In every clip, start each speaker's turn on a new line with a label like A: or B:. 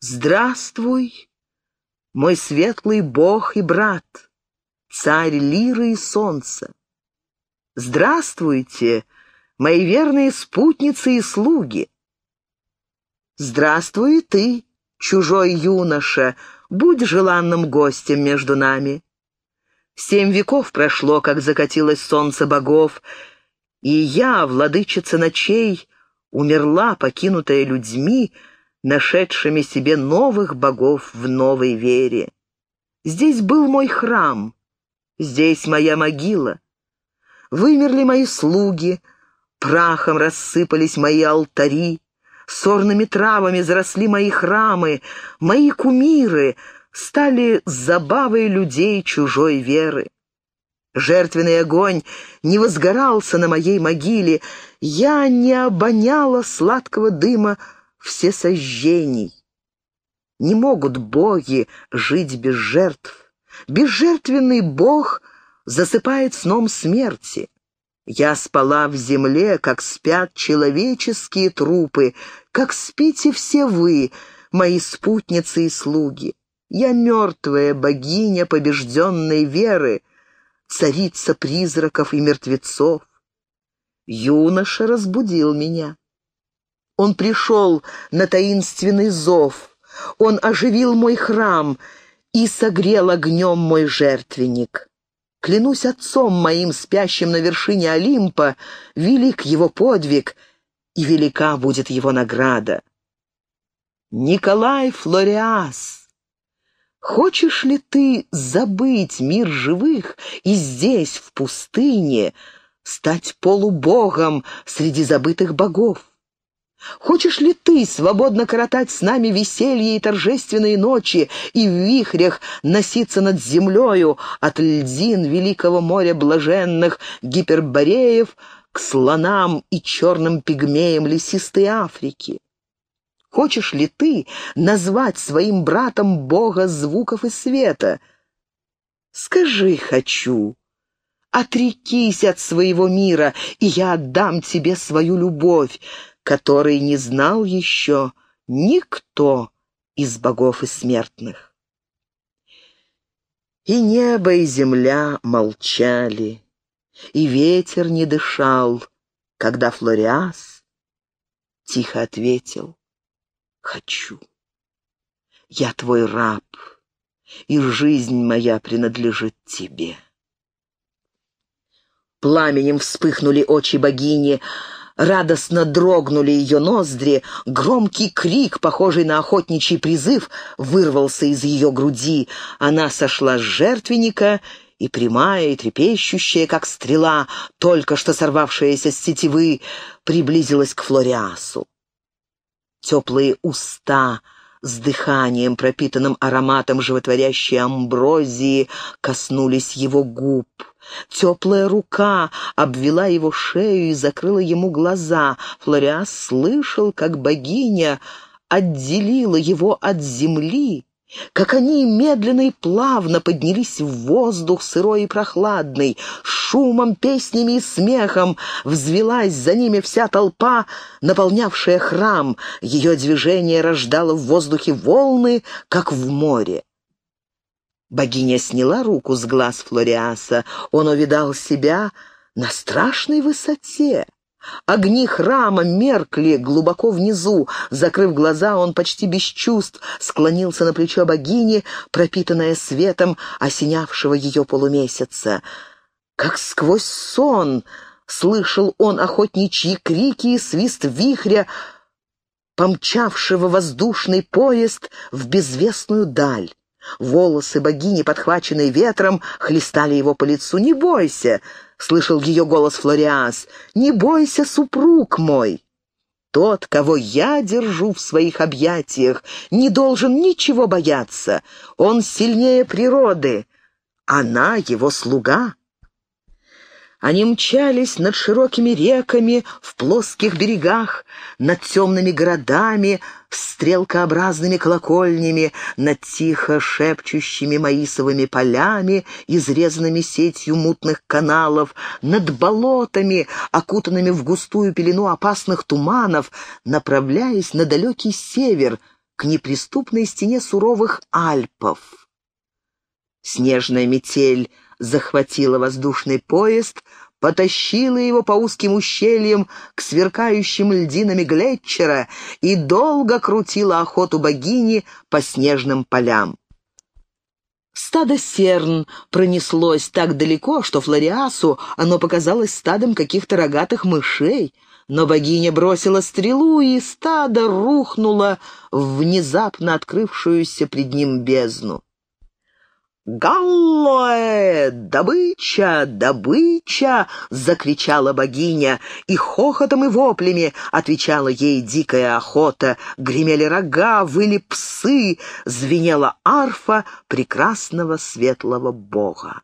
A: Здравствуй, мой светлый бог и брат, царь лиры и солнца. Здравствуйте, мои верные спутницы и слуги. Здравствуй ты, чужой юноша, будь желанным гостем между нами. Семь веков прошло, как закатилось солнце богов, и я, владычица ночей, умерла, покинутая людьми, нашедшими себе новых богов в новой вере. Здесь был мой храм, здесь моя могила. Вымерли мои слуги, прахом рассыпались мои алтари, сорными травами заросли мои храмы, мои кумиры стали забавой людей чужой веры. Жертвенный огонь не возгорался на моей могиле, я не обоняла сладкого дыма всесожжений. Не могут боги жить без жертв. Безжертвенный бог засыпает сном смерти. Я спала в земле, как спят человеческие трупы, как спите все вы, мои спутницы и слуги. Я мертвая богиня побежденной веры, царица призраков и мертвецов. Юноша разбудил меня. Он пришел на таинственный зов, он оживил мой храм и согрел огнем мой жертвенник. Клянусь отцом моим, спящим на вершине Олимпа, велик его подвиг, и велика будет его награда. Николай Флориас, хочешь ли ты забыть мир живых и здесь, в пустыне, стать полубогом среди забытых богов? Хочешь ли ты свободно коротать с нами веселье и торжественные ночи и в вихрях носиться над землею от льдин великого моря блаженных гипербореев к слонам и черным пигмеям лесистой Африки? Хочешь ли ты назвать своим братом Бога звуков и света? Скажи «хочу». Отрекись от своего мира, и я отдам тебе свою любовь, который не знал еще никто из богов и смертных. И небо, и земля молчали, и ветер не дышал, когда Флориас тихо ответил «Хочу, я твой раб, и жизнь моя принадлежит тебе». Пламенем вспыхнули очи богини, Радостно дрогнули ее ноздри, громкий крик, похожий на охотничий призыв, вырвался из ее груди. Она сошла с жертвенника и прямая, и трепещущая, как стрела, только что сорвавшаяся с сетевы, приблизилась к Флориасу. Теплые уста с дыханием, пропитанным ароматом животворящей амброзии, коснулись его губ. Теплая рука обвела его шею и закрыла ему глаза. Флориас слышал, как богиня отделила его от земли, как они медленно и плавно поднялись в воздух сырой и прохладный, шумом, песнями и смехом взвелась за ними вся толпа, наполнявшая храм. Ее движение рождало в воздухе волны, как в море. Богиня сняла руку с глаз Флориаса. Он увидал себя на страшной высоте. Огни храма меркли глубоко внизу. Закрыв глаза, он почти без чувств склонился на плечо богини, пропитанное светом осенявшего ее полумесяца. Как сквозь сон слышал он охотничьи крики и свист вихря, помчавшего воздушный поезд в безвестную даль. Волосы богини, подхваченные ветром, хлестали его по лицу. «Не бойся!» — слышал ее голос Флориас. «Не бойся, супруг мой!» Тот, кого я держу в своих объятиях, не должен ничего бояться. Он сильнее природы. Она его слуга. Они мчались над широкими реками в плоских берегах, над темными городами, стрелкообразными колокольнями, над тихо шепчущими маисовыми полями, изрезанными сетью мутных каналов, над болотами, окутанными в густую пелену опасных туманов, направляясь на далекий север, к неприступной стене суровых Альпов. Снежная метель захватила воздушный поезд, потащила его по узким ущельям к сверкающим льдинами Глетчера и долго крутила охоту богини по снежным полям. Стадо серн пронеслось так далеко, что Флориасу оно показалось стадом каких-то рогатых мышей, но богиня бросила стрелу, и стадо рухнуло в внезапно открывшуюся пред ним бездну. «Галлоэ! Добыча! Добыча!» — закричала богиня, и хохотом и воплями отвечала ей дикая охота. Гремели рога, выли псы, звенела арфа прекрасного светлого бога.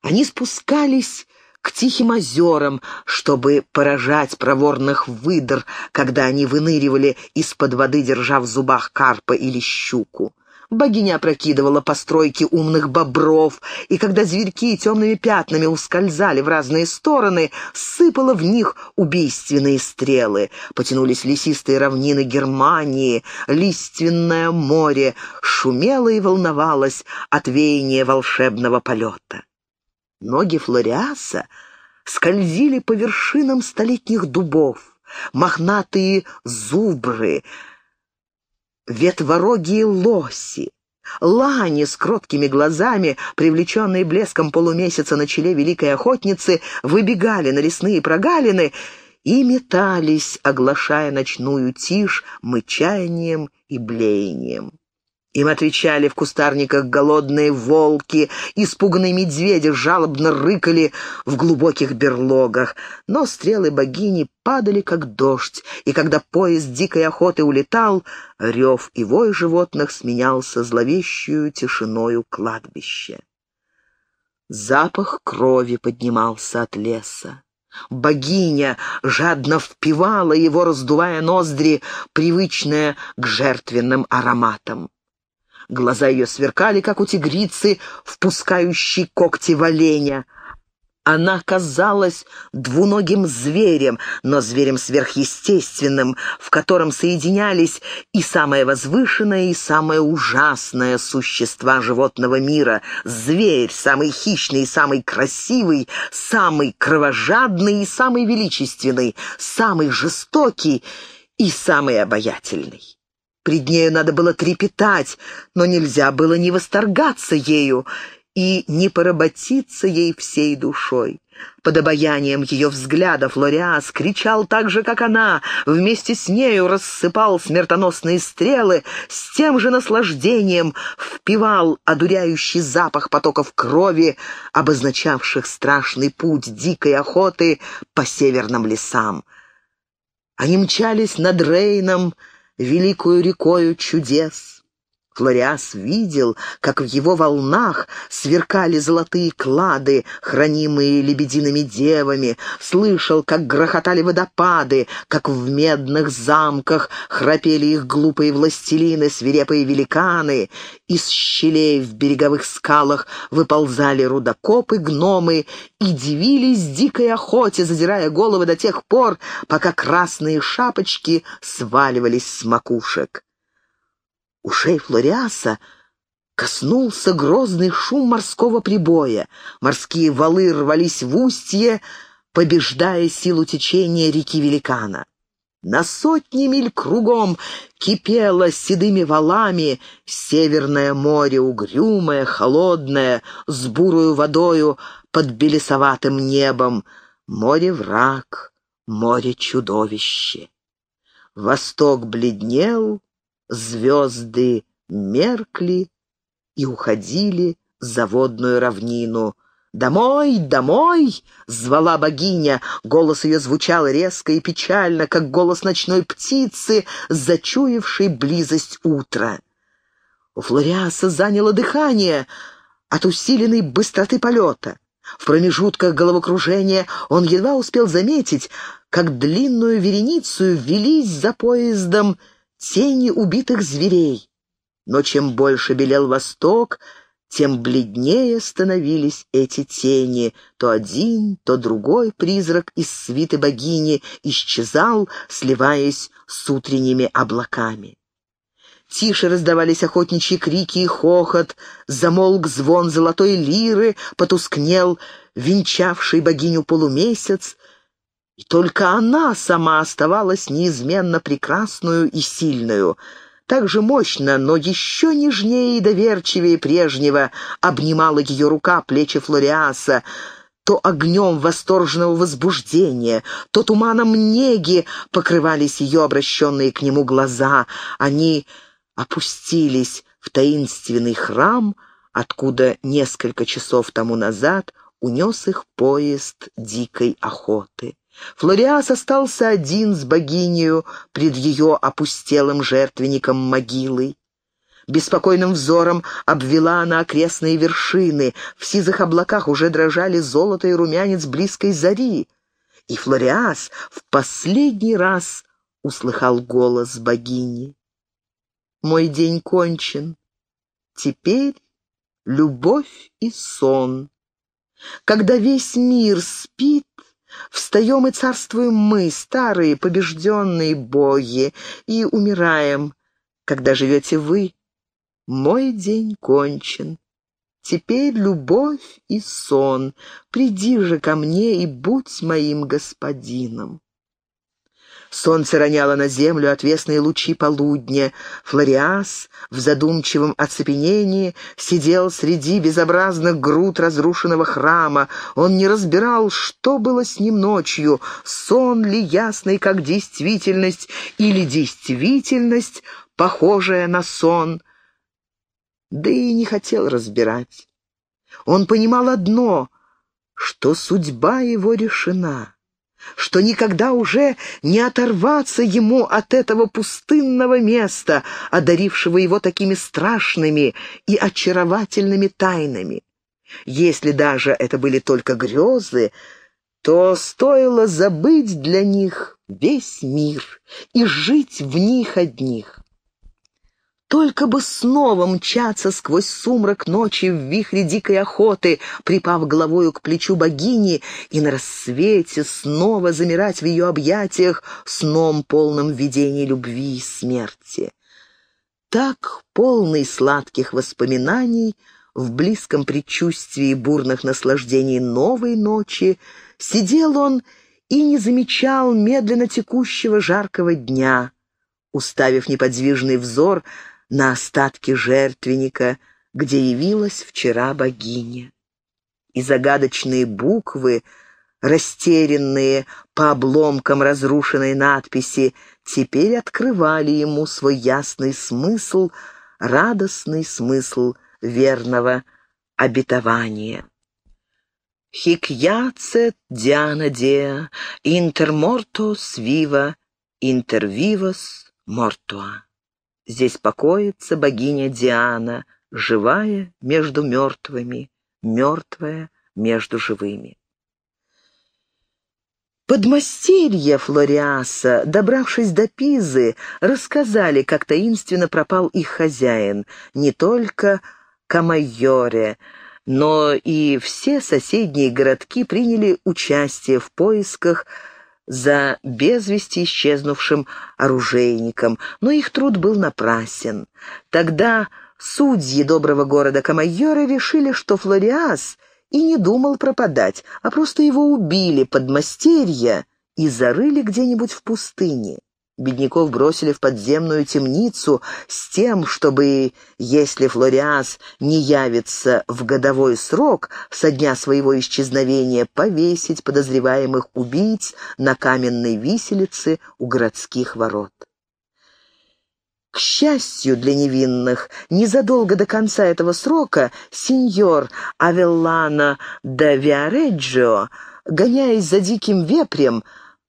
A: Они спускались к тихим озерам, чтобы поражать проворных выдр, когда они выныривали из-под воды, держа в зубах карпа или щуку. Богиня опрокидывала постройки умных бобров, и когда зверьки темными пятнами ускользали в разные стороны, сыпала в них убийственные стрелы. Потянулись лесистые равнины Германии, лиственное море шумело и волновалось от веяния волшебного полета. Ноги Флориаса скользили по вершинам столетних дубов, мохнатые зубры — ветворогие лоси. Лани с кроткими глазами, привлеченные блеском полумесяца на челе великой охотницы, выбегали на лесные прогалины и метались, оглашая ночную тишь мычанием и блеянием. Им отвечали в кустарниках голодные волки, испуганные медведи жалобно рыкали в глубоких берлогах. Но стрелы богини падали, как дождь, и когда поезд дикой охоты улетал, рев и вой животных сменялся зловещую тишиною кладбища. Запах крови поднимался от леса. Богиня жадно впивала его, раздувая ноздри, привычная к жертвенным ароматам. Глаза ее сверкали, как у тигрицы, впускающей когти в оленя. Она казалась двуногим зверем, но зверем сверхъестественным, в котором соединялись и самое возвышенное, и самое ужасное существа животного мира. Зверь, самый хищный самый красивый, самый кровожадный и самый величественный, самый жестокий и самый обаятельный. Пред нею надо было трепетать, но нельзя было не восторгаться ею и не поработиться ей всей душой. Под обаянием ее взгляда Флориас кричал так же, как она, вместе с нею рассыпал смертоносные стрелы, с тем же наслаждением впивал одуряющий запах потоков крови, обозначавших страшный путь дикой охоты по северным лесам. Они мчались над Рейном, великую рекою чудес. Флориас видел, как в его волнах сверкали золотые клады, хранимые лебедиными девами, слышал, как грохотали водопады, как в медных замках храпели их глупые властелины, свирепые великаны. Из щелей в береговых скалах выползали рудокопы, гномы и дивились дикой охоте, задирая головы до тех пор, пока красные шапочки сваливались с макушек. Ушей Флориаса коснулся грозный шум морского прибоя. Морские валы рвались в устье, побеждая силу течения реки Великана. На сотни миль кругом кипело седыми валами Северное море, угрюмое, холодное, с бурою водою под белесоватым небом. Море-враг, море-чудовище. Восток бледнел, звезды меркли и уходили за водную равнину. «Домой, домой!» — звала богиня. Голос ее звучал резко и печально, как голос ночной птицы, зачуявшей близость утра. У Флориаса заняло дыхание от усиленной быстроты полета. В промежутках головокружения он едва успел заметить, как длинную вереницу велись за поездом тени убитых зверей. Но чем больше белел восток, тем бледнее становились эти тени. То один, то другой призрак из свиты богини исчезал, сливаясь с утренними облаками. Тише раздавались охотничьи крики и хохот, замолк звон золотой лиры, потускнел венчавший богиню полумесяц, и только она сама оставалась неизменно прекрасную и сильную. Так же мощно, но еще нежнее и доверчивее прежнего обнимала ее рука плечи Флориаса, то огнем восторженного возбуждения, то туманом неги покрывались ее обращенные к нему глаза. Они опустились в таинственный храм, откуда несколько часов тому назад унес их поезд дикой охоты. Флориас остался один с богинею пред ее опустелым жертвенником могилой. Беспокойным взором обвела она окрестные вершины, в сизых облаках уже дрожали золото и румянец близкой зари. И Флориас в последний раз услыхал голос богини. «Мой день кончен. Теперь любовь и сон. Когда весь мир спит, встаем и царствуем мы, старые побежденные боги, и умираем, когда живете вы, мой день кончен. Теперь любовь и сон. Приди же ко мне и будь моим господином. Солнце роняло на землю отвесные лучи полудня. Флориас в задумчивом оцепенении сидел среди безобразных груд разрушенного храма. Он не разбирал, что было с ним ночью, сон ли ясный, как действительность, или действительность, похожая на сон — да и не хотел разбирать. Он понимал одно, что судьба его решена, что никогда уже не оторваться ему от этого пустынного места, одарившего его такими страшными и очаровательными тайнами. Если даже это были только грезы, то стоило забыть для них весь мир и жить в них одних. Только бы снова мчаться сквозь сумрак ночи в вихре дикой охоты, припав головою к плечу богини, и на рассвете снова замирать в ее объятиях сном полным видений любви и смерти. Так, полный сладких воспоминаний, в близком предчувствии бурных наслаждений новой ночи, сидел он и не замечал медленно текущего жаркого дня, уставив неподвижный взор на остатки жертвенника, где явилась вчера богиня. И загадочные буквы, растерянные по обломкам разрушенной надписи, теперь открывали ему свой ясный смысл, радостный смысл верного обетования. «Хикьяцет Диана Деа, интер мортос вива, интер вивос мортуа». Здесь покоится богиня Диана, живая между мертвыми, мертвая между живыми. Подмастерья Флориаса, добравшись до Пизы, рассказали, как таинственно пропал их хозяин, не только Камайоре, но и все соседние городки приняли участие в поисках за без вести исчезнувшим оружейником, но их труд был напрасен. Тогда судьи доброго города Камайоры решили, что Флориас и не думал пропадать, а просто его убили под мастерья и зарыли где-нибудь в пустыне. Бедняков бросили в подземную темницу с тем, чтобы, если Флориас не явится в годовой срок со дня своего исчезновения, повесить подозреваемых убийц на каменной виселице у городских ворот. К счастью для невинных, незадолго до конца этого срока сеньор Авеллано де Виареджио, гоняясь за диким вепрем,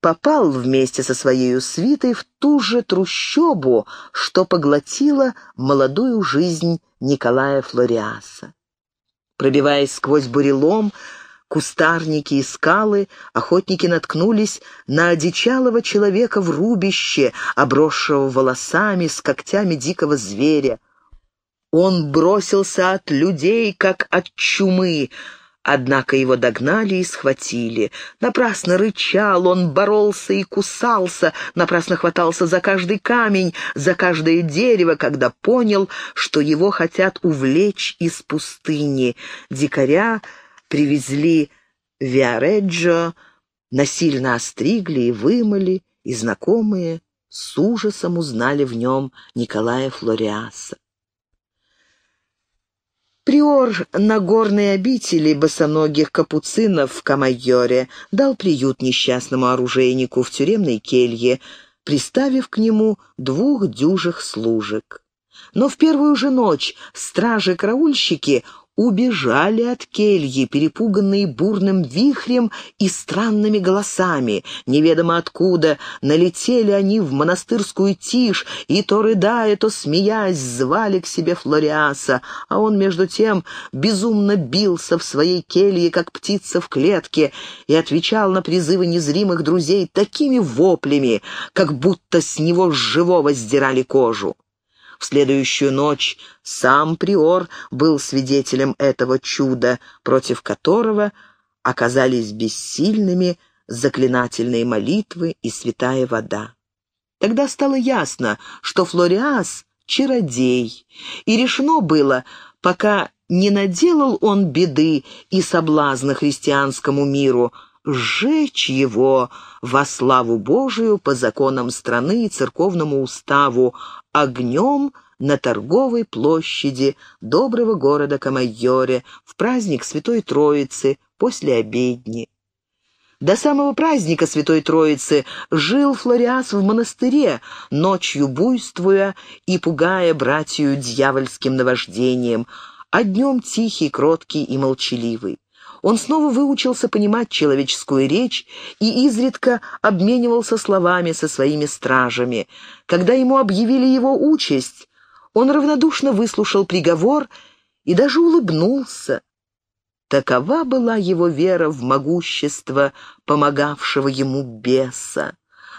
A: попал вместе со своей свитой в ту же трущобу, что поглотила молодую жизнь Николая Флориаса. Пробиваясь сквозь бурелом, кустарники и скалы, охотники наткнулись на одичалого человека в рубище, обросшего волосами с когтями дикого зверя. Он бросился от людей, как от чумы, Однако его догнали и схватили. Напрасно рычал, он боролся и кусался, напрасно хватался за каждый камень, за каждое дерево, когда понял, что его хотят увлечь из пустыни. Дикаря привезли в Виареджо, насильно остригли и вымыли, и знакомые с ужасом узнали в нем Николая Флориаса. Приор Нагорной обители босоногих капуцинов в Камайоре дал приют несчастному оружейнику в тюремной келье, приставив к нему двух дюжих служек. Но в первую же ночь стражи-караульщики убежали от кельи, перепуганные бурным вихрем и странными голосами. Неведомо откуда налетели они в монастырскую тишь и то рыдая, то смеясь, звали к себе Флориаса, а он между тем безумно бился в своей келье, как птица в клетке, и отвечал на призывы незримых друзей такими воплями, как будто с него живого сдирали кожу. В следующую ночь сам приор был свидетелем этого чуда, против которого оказались бессильными заклинательные молитвы и святая вода. Тогда стало ясно, что Флориас — чародей, и решено было, пока не наделал он беды и соблазна христианскому миру, сжечь его во славу Божию по законам страны и церковному уставу, огнем на торговой площади доброго города Камайоре в праздник Святой Троицы после обедни. До самого праздника Святой Троицы жил Флориас в монастыре, ночью буйствуя и пугая братью дьявольским наваждением, а днем тихий, кроткий и молчаливый. Он снова выучился понимать человеческую речь и изредка обменивался словами со своими стражами. Когда ему объявили его участь, он равнодушно выслушал приговор и даже улыбнулся. Такова была его вера в могущество помогавшего ему беса.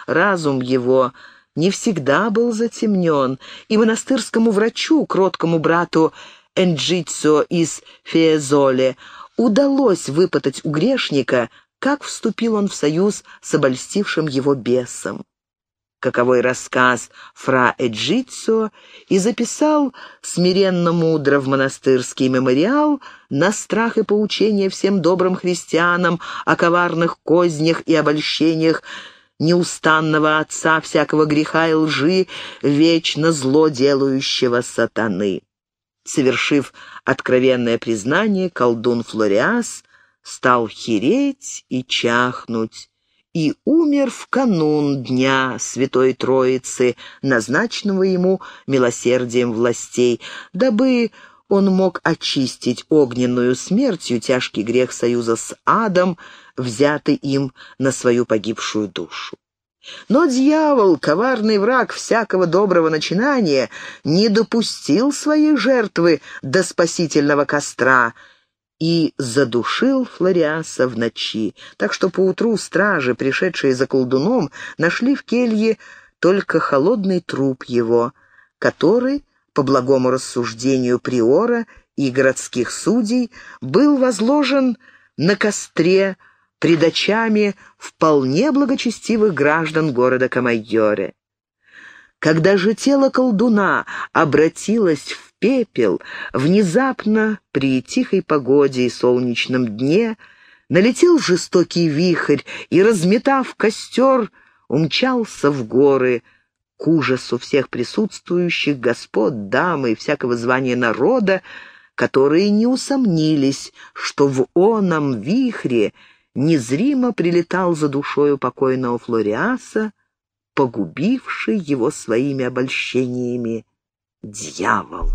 A: Разум его не всегда был затемнен, и монастырскому врачу, кроткому брату Энджицо из Феезоле, удалось выпытать у грешника, как вступил он в союз с обольстившим его бесом. Каковой рассказ фра Эджицо и записал смиренно мудро в монастырский мемориал на страх и поучение всем добрым христианам о коварных кознях и обольщениях неустанного отца всякого греха и лжи, вечно зло делающего сатаны. Совершив откровенное признание, колдун Флориас стал хереть и чахнуть, и умер в канун Дня Святой Троицы, назначенного ему милосердием властей, дабы он мог очистить огненную смертью тяжкий грех союза с адом, взятый им на свою погибшую душу. Но дьявол, коварный враг всякого доброго начинания, не допустил своей жертвы до спасительного костра и задушил Флориаса в ночи, так что поутру стражи, пришедшие за колдуном, нашли в келье только холодный труп его, который, по благому рассуждению приора и городских судей, был возложен на костре пред очами вполне благочестивых граждан города Камайоре. Когда же тело колдуна обратилось в пепел, внезапно, при тихой погоде и солнечном дне, налетел жестокий вихрь и, разметав костер, умчался в горы, к ужасу всех присутствующих господ, дамы и всякого звания народа, которые не усомнились, что в оном вихре незримо прилетал за душою покойного Флориаса, погубивший его своими обольщениями дьявол.